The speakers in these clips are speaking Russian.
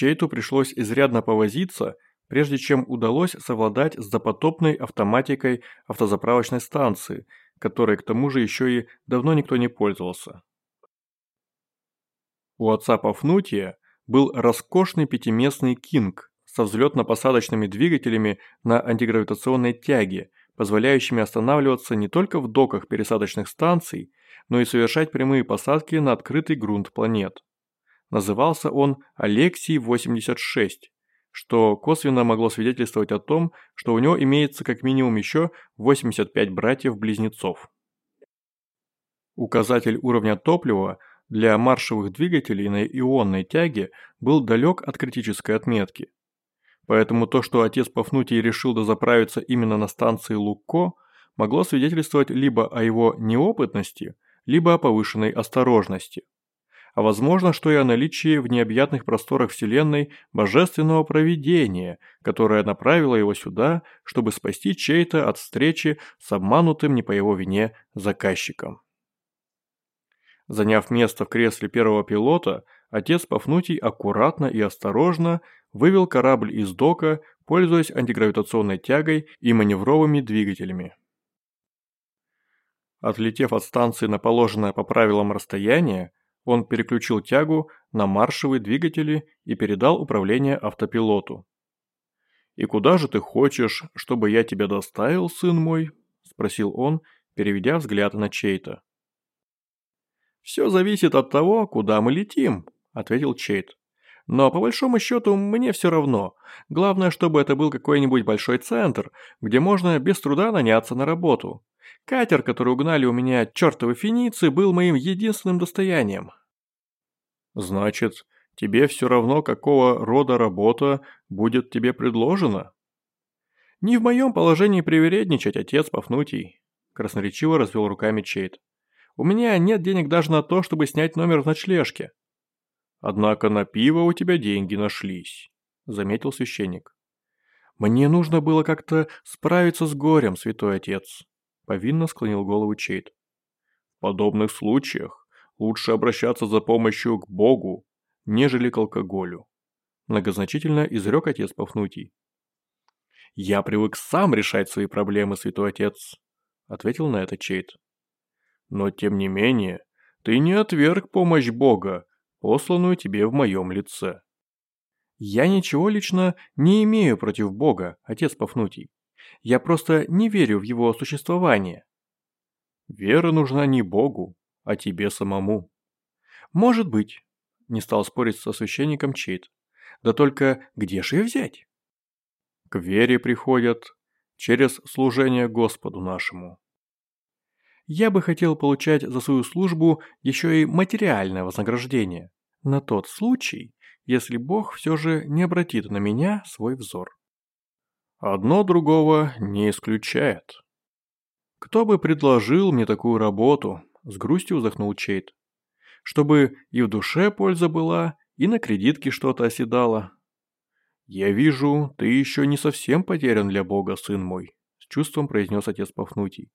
Чейту пришлось изрядно повозиться, прежде чем удалось совладать с запотопной автоматикой автозаправочной станции, которой к тому же еще и давно никто не пользовался. У отца Пафнутия был роскошный пятиместный «Кинг» со взлетно-посадочными двигателями на антигравитационной тяге, позволяющими останавливаться не только в доках пересадочных станций, но и совершать прямые посадки на открытый грунт планет. Назывался он Алексий-86, что косвенно могло свидетельствовать о том, что у него имеется как минимум еще 85 братьев-близнецов. Указатель уровня топлива для маршевых двигателей на ионной тяге был далек от критической отметки. Поэтому то, что отец Пафнутий решил дозаправиться именно на станции Лукко, могло свидетельствовать либо о его неопытности, либо о повышенной осторожности а возможно, что и о наличии в необъятных просторах Вселенной божественного провидения, которое направило его сюда, чтобы спасти чей-то от встречи с обманутым не по его вине заказчиком. Заняв место в кресле первого пилота, отец Пафнутий аккуратно и осторожно вывел корабль из дока, пользуясь антигравитационной тягой и маневровыми двигателями. Отлетев от станции на положенное по правилам расстояние, он переключил тягу на маршевые двигатели и передал управление автопилоту. «И куда же ты хочешь, чтобы я тебя доставил, сын мой?» – спросил он, переведя взгляд на Чейта. «Все зависит от того, куда мы летим», – ответил Чейт. «Но по большому счету мне все равно. Главное, чтобы это был какой-нибудь большой центр, где можно без труда наняться на работу. Катер, который угнали у меня чертовы финицы, был моим единственным достоянием. Значит, тебе все равно, какого рода работа будет тебе предложена? Не в моем положении привередничать, отец Пафнутий, красноречиво развел руками Чейт. У меня нет денег даже на то, чтобы снять номер в ночлежке. Однако на пиво у тебя деньги нашлись, заметил священник. Мне нужно было как-то справиться с горем, святой отец, повинно склонил голову Чейт. В подобных случаях лучше обращаться за помощью к Богу, нежели к алкоголю. Многозначительно изрек отец Пафнутий. «Я привык сам решать свои проблемы, святой отец», — ответил на это Чейт. «Но тем не менее, ты не отверг помощь Бога, посланную тебе в моем лице». «Я ничего лично не имею против Бога, отец Пафнутий. Я просто не верю в его существование». «Вера нужна не Богу, а тебе самому. Может быть, не стал спорить со священником Чейт. Да только где же ее взять? К вере приходят через служение Господу нашему. Я бы хотел получать за свою службу еще и материальное вознаграждение, на тот случай, если Бог все же не обратит на меня свой взор. Одно другого не исключает. Кто бы предложил мне такую работу, с грустью вздохнул Чейт. Чтобы и в душе польза была, и на кредитке что-то оседало. «Я вижу, ты еще не совсем потерян для Бога, сын мой», с чувством произнес отец Пафнутий.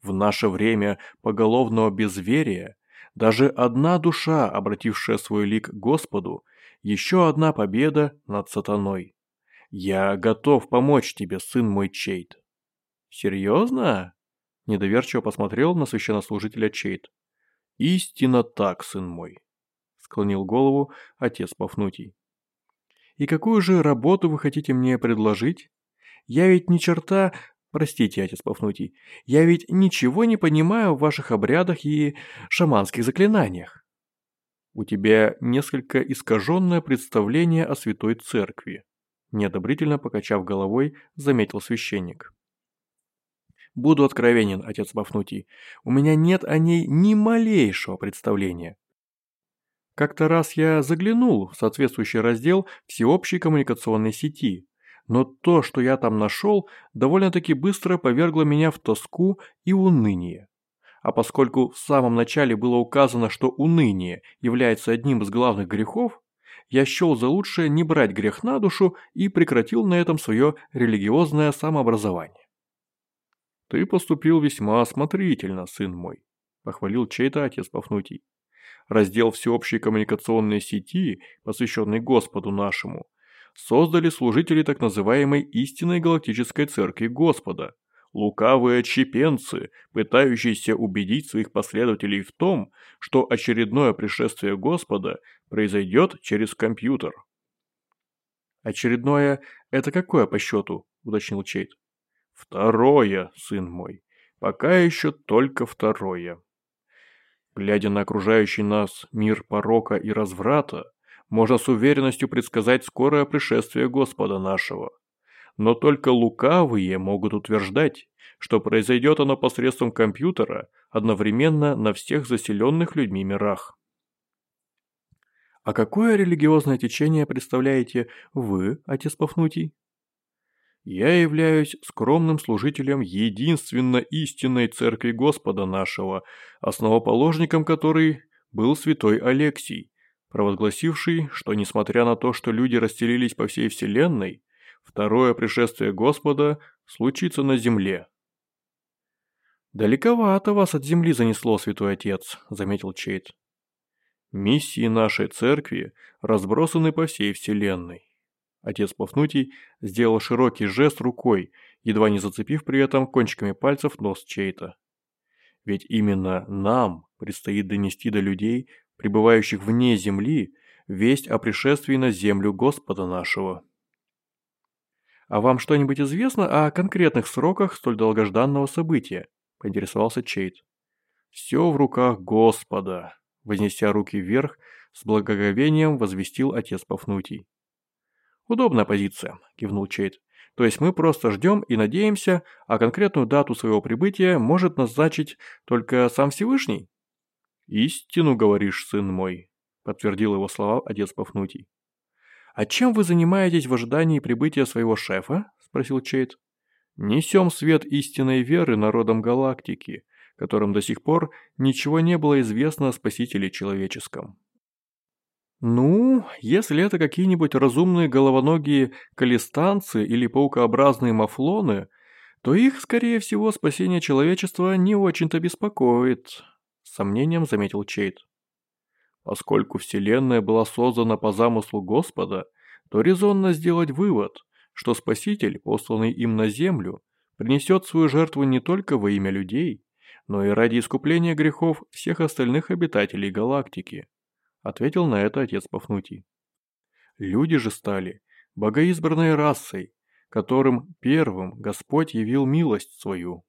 «В наше время поголовного безверия даже одна душа, обратившая свой лик к Господу, еще одна победа над сатаной. Я готов помочь тебе, сын мой Чейт». «Серьезно?» Недоверчиво посмотрел на священнослужителя Чейт. «Истинно так, сын мой», — склонил голову отец Пафнутий. «И какую же работу вы хотите мне предложить? Я ведь ни черта... Простите, отец Пафнутий, я ведь ничего не понимаю в ваших обрядах и шаманских заклинаниях». «У тебя несколько искаженное представление о Святой Церкви», неодобрительно покачав головой, заметил священник. Буду откровенен, отец Бафнутий. У меня нет о ней ни малейшего представления. Как-то раз я заглянул в соответствующий раздел всеобщей коммуникационной сети, но то, что я там нашел, довольно-таки быстро повергло меня в тоску и уныние. А поскольку в самом начале было указано, что уныние является одним из главных грехов, я счел за лучшее не брать грех на душу и прекратил на этом свое религиозное самообразование. «Ты поступил весьма осмотрительно, сын мой», – похвалил чей-то отец Пафнутий. раздел всеобщей коммуникационной сети, посвященный Господу нашему, создали служители так называемой истинной галактической церкви Господа, лукавые отщепенцы, пытающиеся убедить своих последователей в том, что очередное пришествие Господа произойдет через компьютер. «Очередное – это какое по счету?» – уточнил Чейт. «Второе, сын мой. Пока еще только второе». Глядя на окружающий нас мир порока и разврата, можно с уверенностью предсказать скорое пришествие Господа нашего. Но только лукавые могут утверждать, что произойдет оно посредством компьютера одновременно на всех заселенных людьми мирах. А какое религиозное течение представляете вы, отец Пафнутий? Я являюсь скромным служителем единственно истинной церкви Господа нашего, основоположником которой был святой Алексий, провозгласивший, что несмотря на то, что люди расстелились по всей вселенной, второе пришествие Господа случится на земле. «Далековато вас от земли занесло, святой отец», — заметил Чейт. Миссии нашей церкви разбросаны по всей вселенной. Отец Пафнутий сделал широкий жест рукой, едва не зацепив при этом кончиками пальцев нос чей-то. Ведь именно нам предстоит донести до людей, пребывающих вне земли, весть о пришествии на землю Господа нашего. «А вам что-нибудь известно о конкретных сроках столь долгожданного события?» – поинтересовался Чейт. «Все в руках Господа», вознеся руки вверх, с благоговением возвестил отец Пафнутий. «Удобная позиция», – кивнул Чейт. «То есть мы просто ждем и надеемся, а конкретную дату своего прибытия может назначить только сам Всевышний?» «Истину говоришь, сын мой», – подтвердил его слова отец Пафнутий. «А чем вы занимаетесь в ожидании прибытия своего шефа?» – спросил Чейт. «Несем свет истинной веры народам галактики», которым до сих пор ничего не было известно о спасителе человеческом. Ну, если это какие-нибудь разумные головоногие калистанцы или паукообразные мафлоны, то их, скорее всего, спасение человечества не очень-то беспокоит, с сомнением заметил Чейт. Поскольку Вселенная была создана по замыслу Господа, то резонно сделать вывод, что Спаситель, посланный им на Землю, принесет свою жертву не только во имя людей, но и ради искупления грехов всех остальных обитателей галактики», ответил на это отец Пафнутий. «Люди же стали богоизбранной расой, которым первым Господь явил милость свою.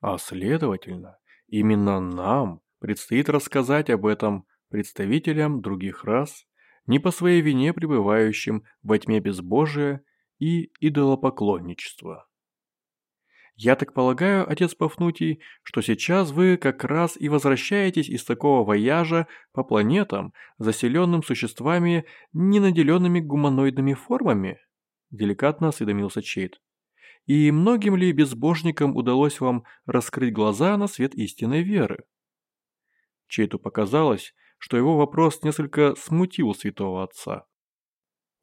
А следовательно, именно нам предстоит рассказать об этом представителям других рас, не по своей вине пребывающим во тьме безбожия и идолопоклонничества. Я так полагаю, отец Пафнутий, что сейчас вы как раз и возвращаетесь из такого вояжа по планетам, заселенным существами, не наделенными гуманоидными формами?» Деликатно осведомился Чейд. «И многим ли безбожникам удалось вам раскрыть глаза на свет истинной веры?» Чейту показалось, что его вопрос несколько смутил святого отца.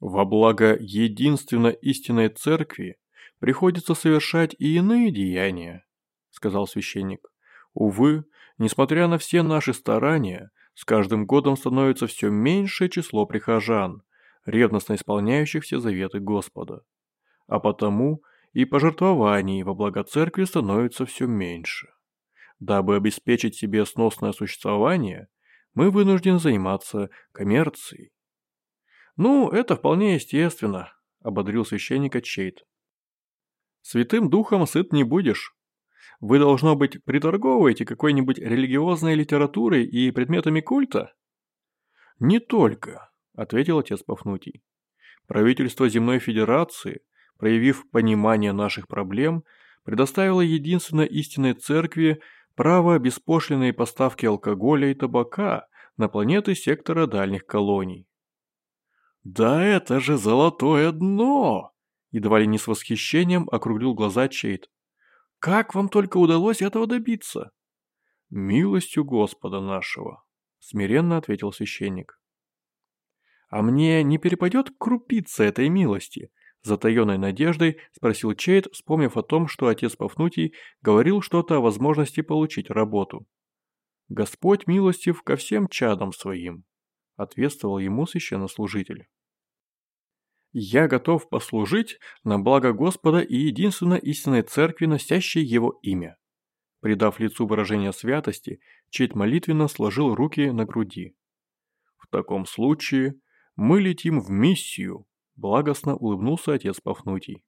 Во благо единственно истинной церкви приходится совершать и иные деяния», – сказал священник. «Увы, несмотря на все наши старания, с каждым годом становится все меньшее число прихожан, ревностно исполняющих все заветы Господа. А потому и пожертвований во благо церкви становится все меньше. Дабы обеспечить себе сносное существование, мы вынуждены заниматься коммерцией. «Ну, это вполне естественно», – ободрил священника Чейт. Святым духом сыт не будешь. Вы, должно быть, приторговываете какой-нибудь религиозной литературой и предметами культа?» «Не только», – ответил отец Пафнутий. «Правительство Земной Федерации, проявив понимание наших проблем, предоставило единственно истинной церкви право беспошлиной поставки алкоголя и табака на планеты сектора дальних колоний». «Да это же золотое дно!» Едва ли не с восхищением округлил глаза Чейт. «Как вам только удалось этого добиться?» «Милостью Господа нашего», — смиренно ответил священник. «А мне не перепадет крупица этой милости?» Затаенной надеждой спросил Чейт, вспомнив о том, что отец Пафнутий говорил что-то о возможности получить работу. Господь милостив ко всем чадам своим», – ответствовал ему священнослужитель. «Я готов послужить на благо Господа и единственно истинной церкви, носящей его имя». Придав лицу выражение святости, Чейт молитвенно сложил руки на груди. «В таком случае мы летим в миссию», – благостно улыбнулся отец Пафнутий.